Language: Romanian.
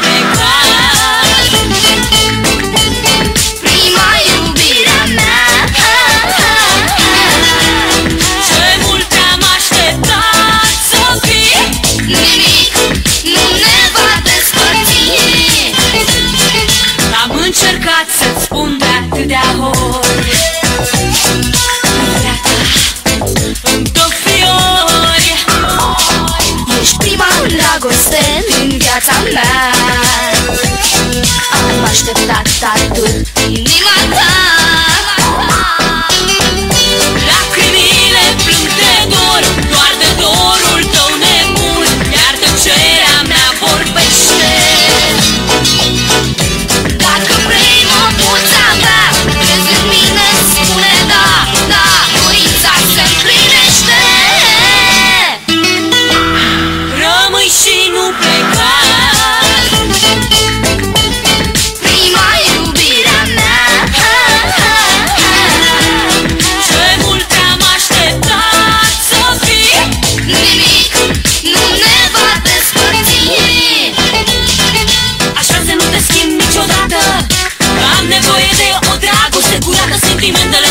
make viața mea. Am așteptat atât. Inima ta experimenta